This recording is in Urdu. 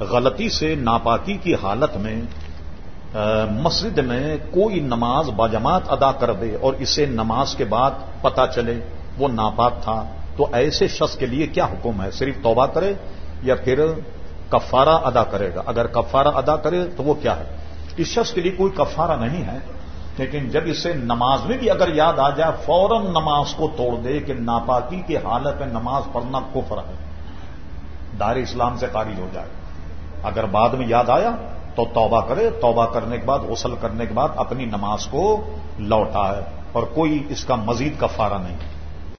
غلطی سے ناپاکی کی حالت میں مسجد میں کوئی نماز باجماعت ادا کر دے اور اسے نماز کے بعد پتا چلے وہ ناپاک تھا، تو ایسے شخص کے لیے کیا حکم ہے؟ صرف توبہ کرے یا پھر کفارہ ادا کرے گا؟ اگر کفارہ ادا کرے تو وہ کیا ہے؟ اس شخص کے لیے کوئی کفارہ نہیں ہے، لیکن جب اسے نماز میں بھی اگر یاد آ جائے، فوراً نماز کو توڑ دے کہ ناپاکی کی حالت میں نماز پڑھنا کفر ہے، دار اسلام سے خارج ہو جائے۔ اگر بعد میں یاد آیا تو توبہ کرے، توبہ کرنے کے بعد، غسل کرنے کے بعد اپنی نماز کو لوٹائے اور کوئی اس کا مزید کفارہ نہیں۔